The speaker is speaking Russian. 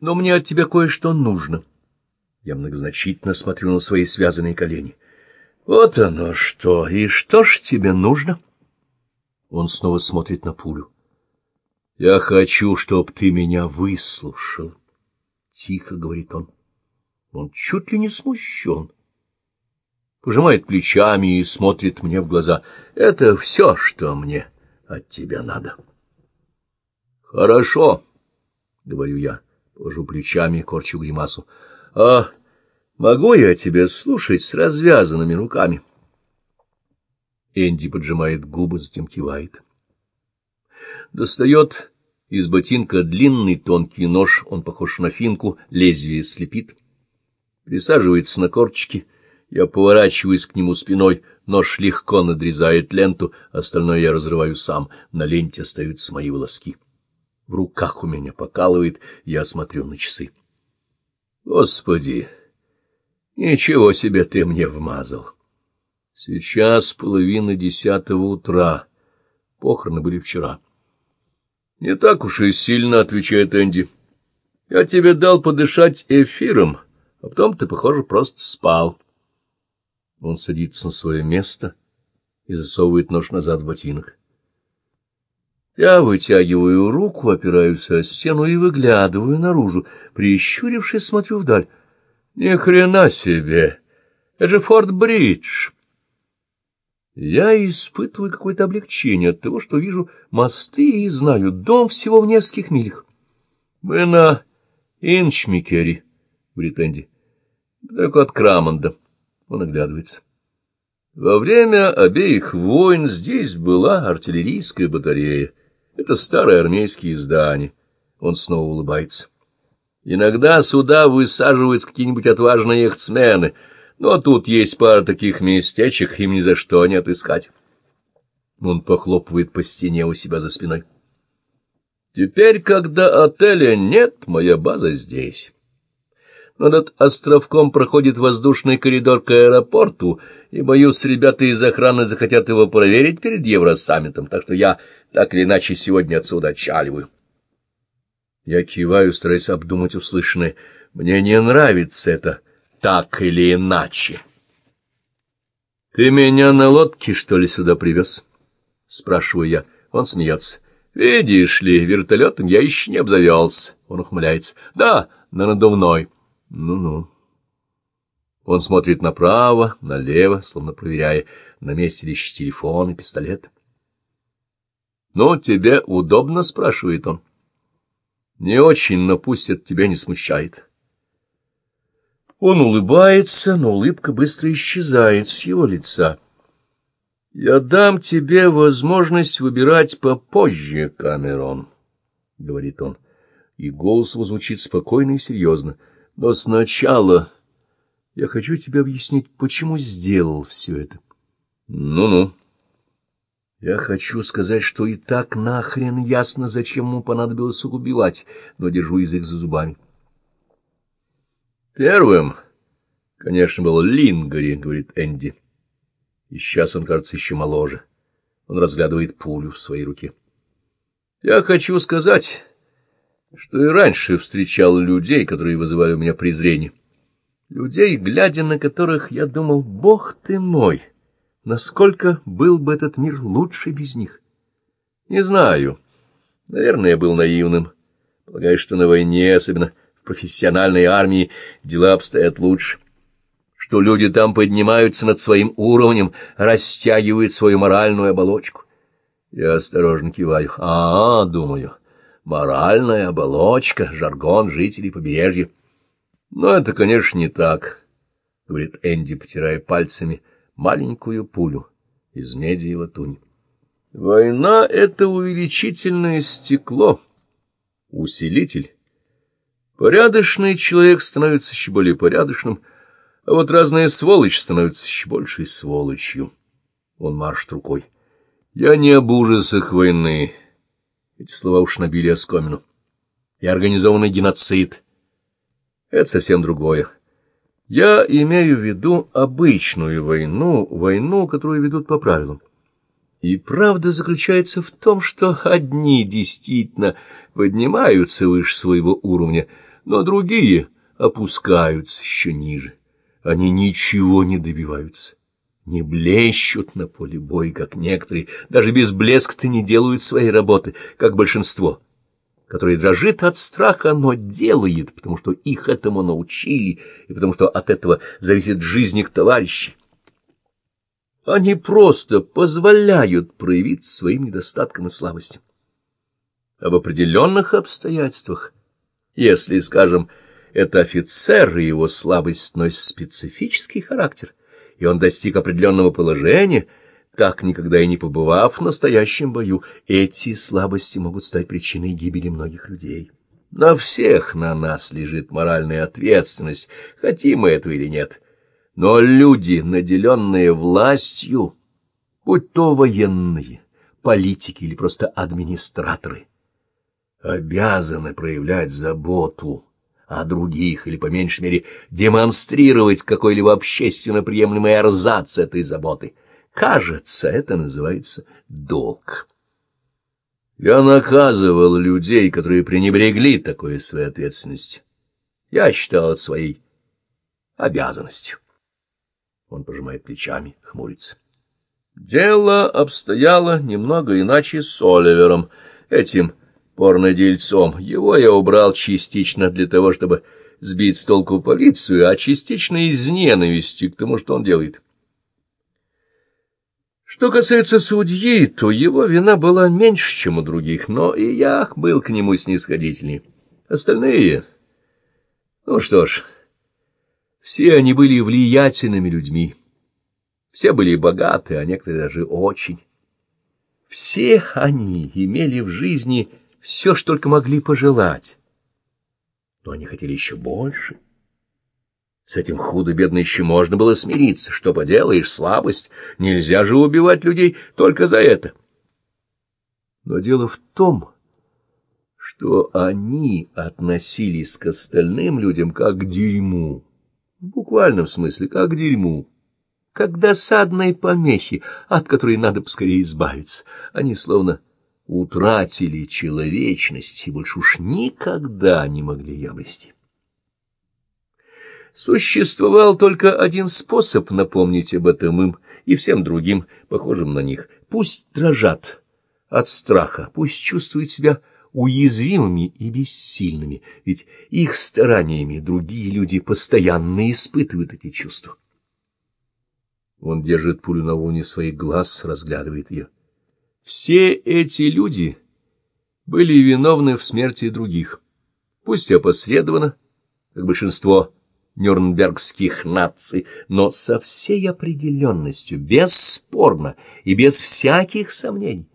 Но мне от тебя кое-что нужно. Я многозначительно смотрю на свои связанные колени. Вот оно что! И что ж тебе нужно? Он снова смотрит на пулю. Я хочу, чтоб ты меня выслушал. Тихо говорит он. Он чуть ли не смущен. Пожимает плечами и смотрит мне в глаза. Это все, что мне от тебя надо. Хорошо, говорю я, положу плечами корчу гримасу. А могу я тебя слушать с развязанными руками? Энди поджимает губы, затем кивает. Достает из ботинка длинный тонкий нож, он похож на финку, лезвие слепит. Присаживается на корточки, я поворачиваюсь к нему спиной, нож легко надрезает ленту, остальное я разрываю сам, на ленте остаются мои волоски. В руках у меня покалывает, я смотрю на часы. Господи, ничего себе ты мне вмазал! Сейчас половина десятого утра. Похороны были вчера. — Не так уж и сильно, — отвечает Энди. — Я тебе дал подышать эфиром, а потом ты, похоже, просто спал. Он садится на свое место и засовывает нож назад в ботинок. Я вытягиваю руку, опираюсь о стену и выглядываю наружу, прищурившись, смотрю вдаль. Ни хрена себе! Это же Форт-Бридж! Я испытываю какое-то облегчение от того, что вижу мосты и знаю дом всего в нескольких милях. Мы на Инчмикере, говорит Энди, далеко от Крамонда. Он оглядывается. Во время обеих войн здесь была артиллерийская батарея. Это старые армейские здания. Он снова улыбается. Иногда сюда высаживаются какие-нибудь отважные яхтсмены — но тут есть пара таких местечек, им ни за что не отыскать. Он похлопывает по стене у себя за спиной. Теперь, когда отеля нет, моя база здесь. Но над островком проходит воздушный коридор к аэропорту, и, боюсь, ребята из охраны захотят его проверить перед Евросаммитом, так что я так или иначе сегодня отсюда отчаливаю. Я киваю, стараясь обдумать услышанное. Мне не нравится это так или иначе. — Ты меня на лодке, что ли, сюда привез? — спрашиваю я. Он смеется. — Видишь ли, вертолетом я еще не обзавелся. Он ухмыляется. — Да, на надувной. Ну-ну. Он смотрит направо, налево, словно проверяя, на месте ли телефон и пистолет. — Ну, тебе удобно? — спрашивает он. — Не очень, но пусть это тебя не смущает. Он улыбается, но улыбка быстро исчезает с его лица. «Я дам тебе возможность выбирать попозже, Камерон», — говорит он, и голос его звучит спокойно и серьезно. «Но сначала я хочу тебе объяснить, почему сделал все это». «Ну-ну». Я хочу сказать, что и так нахрен ясно, зачем ему понадобилось убивать, но держу язык за зубами. Первым, конечно, был Лингори, говорит Энди. И сейчас он кажется еще моложе. Он разглядывает пулю в своей руке. Я хочу сказать, что и раньше встречал людей, которые вызывали у меня презрение. Людей, глядя на которых, я думал, бог ты мой, насколько был бы этот мир лучше без них. Не знаю. Наверное, я был наивным. Полагаю, что на войне, особенно профессиональной армии дела обстоят лучше, что люди там поднимаются над своим уровнем, растягивают свою моральную оболочку. Я осторожно киваю. А, -а думаю, моральная оболочка, жаргон жителей побережья. Но это, конечно, не так, — говорит Энди, потирая пальцами маленькую пулю из меди и латуни. Война — это увеличительное стекло, усилитель Порядочный человек становится еще более порядочным, а вот разная сволочь становится еще большей сволочью. Он маршит рукой. Я не об ужасах войны. Эти слова уж набили оскомину. И организованный геноцид. Это совсем другое. Я имею в виду обычную войну, войну, которую ведут по правилам. И правда заключается в том, что одни действительно поднимаются выше своего уровня, но другие опускаются еще ниже. Они ничего не добиваются, не блещут на поле боя, как некоторые, даже без блеска не делают своей работы, как большинство, которое дрожит от страха, но делает, потому что их этому научили, и потому что от этого зависит жизнь их товарищей. Они просто позволяют проявиться своим недостаткам и слабостям. А в определенных обстоятельствах, если, скажем, это офицер, и его слабость носит специфический характер, и он достиг определенного положения, так никогда и не побывав в настоящем бою, эти слабости могут стать причиной гибели многих людей. На всех на нас лежит моральная ответственность, хотим мы этого или нет — но люди, наделенные властью, будь то военные, политики или просто администраторы, обязаны проявлять заботу о других или, по меньшей мере, демонстрировать какой-либо общественно приемлемый эрзац этой заботы. Кажется, это называется долг. Я наказывал людей, которые пренебрегли такой своей ответственностью. Я считал это своей обязанностью. Он пожимает плечами, хмурится. Дело обстояло немного иначе с Оливером, этим порнодельцом. Его я убрал частично для того, чтобы сбить с толку полицию, а частично из ненависти к тому, что он делает. Что касается судьи, то его вина была меньше, чем у других, но и я был к нему снисходительней. Остальные... Ну что ж... Все они были влиятельными людьми. Все были богаты, а некоторые даже очень. Все они имели в жизни все, что только могли пожелать. Но они хотели еще больше. С этим худо-бедно еще можно было смириться. Что поделаешь, слабость. Нельзя же убивать людей только за это. Но дело в том, что они относились к остальным людям как к дерьму в буквальном смысле, как к дерьму, как досадной помехи, от которой надо поскорее избавиться. Они словно утратили человечность и больше уж никогда не могли ее. Существовал только один способ напомнить об этом им и всем другим, похожим на них. Пусть дрожат от страха, пусть чувствуют себя уязвимыми и бессильными, ведь их стараниями другие люди постоянно испытывают эти чувства. Он держит пулю на уровне своих глаз, разглядывает ее. Все эти люди были виновны в смерти других, пусть опосредованно, как большинство нюрнбергских наций, но со всей определенностью, бесспорно и без всяких сомнений.